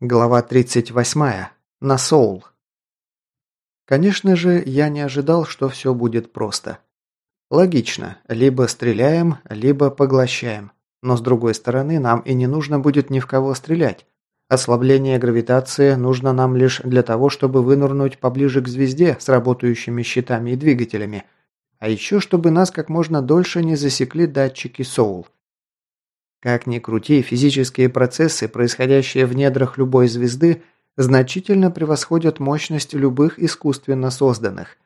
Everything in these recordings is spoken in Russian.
Глава 38. На Соул. Конечно же, я не ожидал, что все будет просто. Логично, либо стреляем, либо поглощаем. Но с другой стороны, нам и не нужно будет ни в кого стрелять. Ослабление гравитации нужно нам лишь для того, чтобы вынырнуть поближе к звезде с работающими щитами и двигателями. А еще, чтобы нас как можно дольше не засекли датчики Соул. Как ни крути, физические процессы, происходящие в недрах любой звезды, значительно превосходят мощность любых искусственно созданных.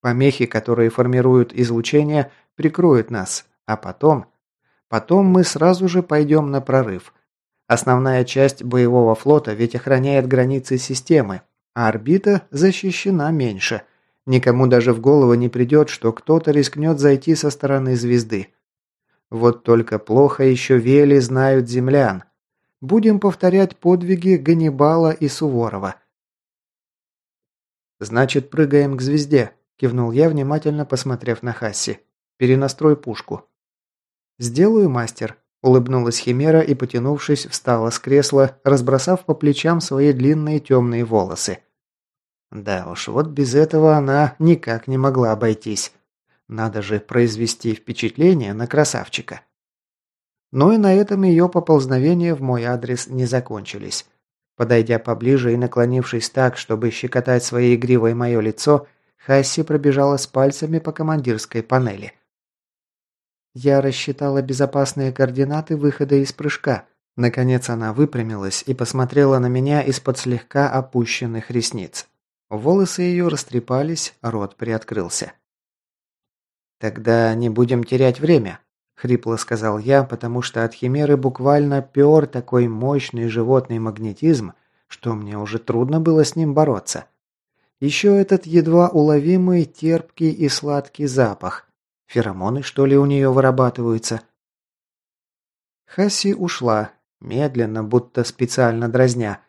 Помехи, которые формируют излучение, прикроют нас, а потом... Потом мы сразу же пойдем на прорыв. Основная часть боевого флота ведь охраняет границы системы, а орбита защищена меньше. Никому даже в голову не придет, что кто-то рискнет зайти со стороны звезды. Вот только плохо еще Вели знают землян. Будем повторять подвиги Ганнибала и Суворова. «Значит, прыгаем к звезде», – кивнул я, внимательно посмотрев на Хасси. «Перенастрой пушку». «Сделаю, мастер», – улыбнулась Химера и, потянувшись, встала с кресла, разбросав по плечам свои длинные темные волосы. Да уж, вот без этого она никак не могла обойтись. Надо же произвести впечатление на красавчика. Но и на этом ее поползновения в мой адрес не закончились. Подойдя поближе и наклонившись так, чтобы щекотать своей игривой мое лицо, Хасси пробежала с пальцами по командирской панели. Я рассчитала безопасные координаты выхода из прыжка. Наконец она выпрямилась и посмотрела на меня из-под слегка опущенных ресниц. Волосы ее растрепались, рот приоткрылся. «Тогда не будем терять время», – хрипло сказал я, потому что от химеры буквально пер такой мощный животный магнетизм, что мне уже трудно было с ним бороться. Еще этот едва уловимый терпкий и сладкий запах. Феромоны, что ли, у нее вырабатываются? Хасси ушла, медленно, будто специально дразня,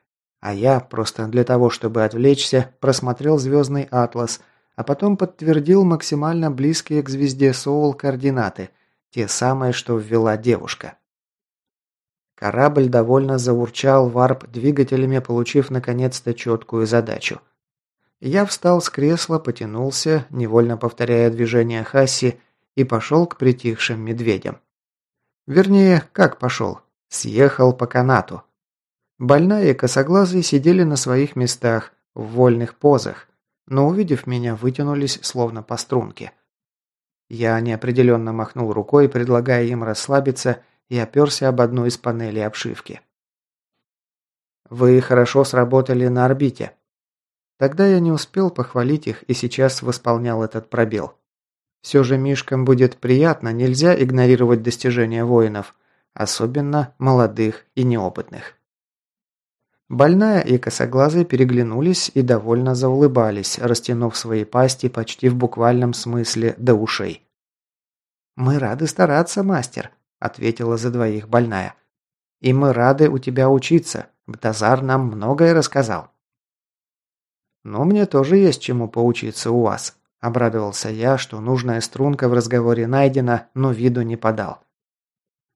а я, просто для того, чтобы отвлечься, просмотрел звездный атлас – а потом подтвердил максимально близкие к звезде Соул координаты, те самые, что ввела девушка. Корабль довольно заурчал варп двигателями, получив наконец-то четкую задачу. Я встал с кресла, потянулся, невольно повторяя движение Хасси, и пошел к притихшим медведям. Вернее, как пошел? Съехал по канату. Больная и косоглазый сидели на своих местах, в вольных позах, но, увидев меня, вытянулись словно по струнке. Я неопределенно махнул рукой, предлагая им расслабиться, и оперся об одну из панелей обшивки. «Вы хорошо сработали на орбите». Тогда я не успел похвалить их и сейчас восполнял этот пробел. Все же мишкам будет приятно, нельзя игнорировать достижения воинов, особенно молодых и неопытных. Больная и косоглазый переглянулись и довольно заулыбались, растянув свои пасти почти в буквальном смысле до ушей. «Мы рады стараться, мастер», – ответила за двоих больная. «И мы рады у тебя учиться. Бтазар нам многое рассказал». «Но мне тоже есть чему поучиться у вас», – обрадовался я, что нужная струнка в разговоре найдена, но виду не подал.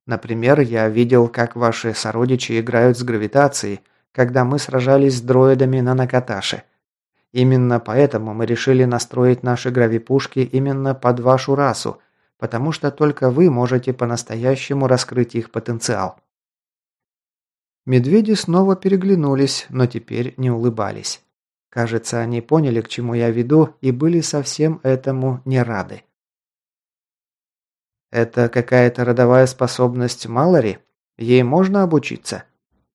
«Например, я видел, как ваши сородичи играют с гравитацией, когда мы сражались с дроидами на Накаташе. Именно поэтому мы решили настроить наши гравипушки именно под вашу расу, потому что только вы можете по-настоящему раскрыть их потенциал. Медведи снова переглянулись, но теперь не улыбались. Кажется, они поняли, к чему я веду, и были совсем этому не рады. «Это какая-то родовая способность Малори? Ей можно обучиться?»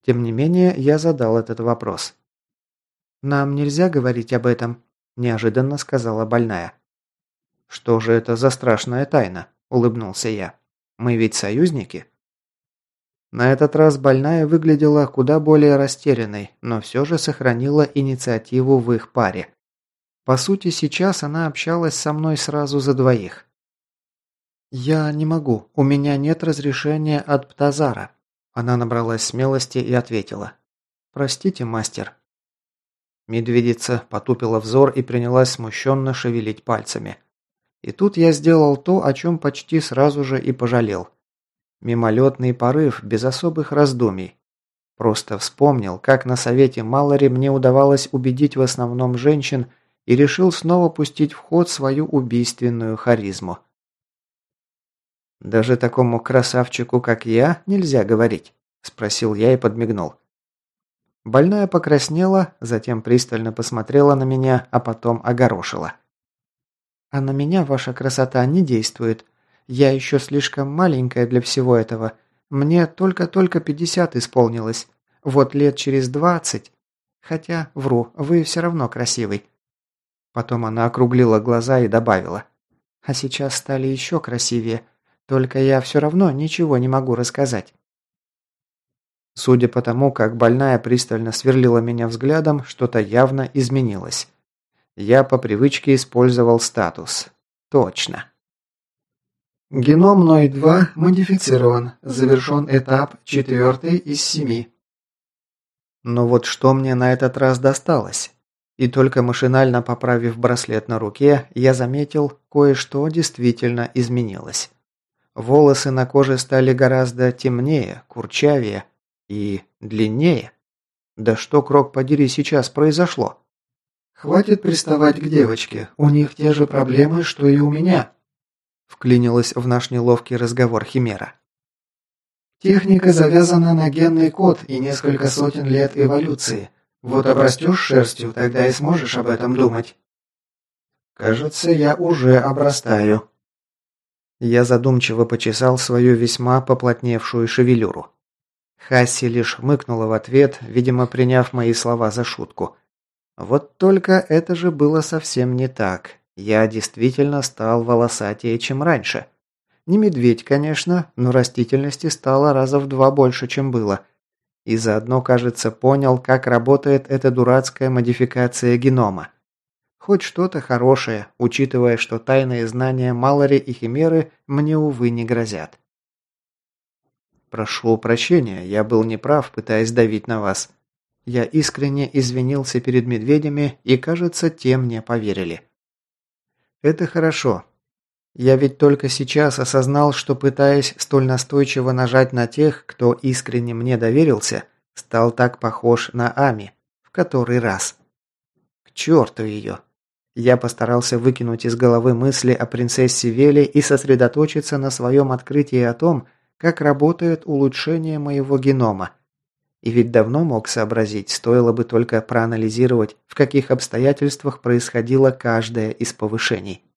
Тем не менее, я задал этот вопрос. «Нам нельзя говорить об этом», – неожиданно сказала больная. «Что же это за страшная тайна?» – улыбнулся я. «Мы ведь союзники?» На этот раз больная выглядела куда более растерянной, но все же сохранила инициативу в их паре. По сути, сейчас она общалась со мной сразу за двоих. «Я не могу. У меня нет разрешения от Птазара. Она набралась смелости и ответила. «Простите, мастер». Медведица потупила взор и принялась смущенно шевелить пальцами. И тут я сделал то, о чем почти сразу же и пожалел. Мимолетный порыв, без особых раздумий. Просто вспомнил, как на совете Маллари мне удавалось убедить в основном женщин и решил снова пустить в ход свою убийственную харизму. «Даже такому красавчику, как я, нельзя говорить?» – спросил я и подмигнул. Больная покраснела, затем пристально посмотрела на меня, а потом огорошила. «А на меня ваша красота не действует. Я еще слишком маленькая для всего этого. Мне только-только пятьдесят исполнилось. Вот лет через двадцать. Хотя, вру, вы все равно красивый». Потом она округлила глаза и добавила. «А сейчас стали еще красивее. Только я все равно ничего не могу рассказать». Судя по тому, как больная пристально сверлила меня взглядом, что-то явно изменилось. Я по привычке использовал статус. Точно. Геном Ной-2 модифицирован. Завершен этап четвертый из семи. Но вот что мне на этот раз досталось? И только машинально поправив браслет на руке, я заметил, кое-что действительно изменилось. Волосы на коже стали гораздо темнее, курчавее и длиннее. Да что, Крок, подери, сейчас произошло? «Хватит приставать к девочке, у них те же проблемы, что и у меня», Вклинилась в наш неловкий разговор Химера. «Техника завязана на генный код и несколько сотен лет эволюции. Вот обрастешь шерстью, тогда и сможешь об этом думать». «Кажется, я уже обрастаю». Я задумчиво почесал свою весьма поплотневшую шевелюру. Хасси лишь хмыкнула в ответ, видимо, приняв мои слова за шутку. Вот только это же было совсем не так. Я действительно стал волосатее, чем раньше. Не медведь, конечно, но растительности стало раза в два больше, чем было. И заодно, кажется, понял, как работает эта дурацкая модификация генома. Хоть что-то хорошее, учитывая, что тайные знания Малори и Химеры мне, увы, не грозят. «Прошу прощения, я был неправ, пытаясь давить на вас. Я искренне извинился перед медведями, и, кажется, те мне поверили». Это хорошо. Я ведь только сейчас осознал, что пытаясь столь настойчиво нажать на тех, кто искренне мне доверился, стал так похож на Ами. В который раз. К черту ее. Я постарался выкинуть из головы мысли о принцессе Веле и сосредоточиться на своем открытии о том, как работает улучшение моего генома. И ведь давно мог сообразить, стоило бы только проанализировать, в каких обстоятельствах происходило каждое из повышений.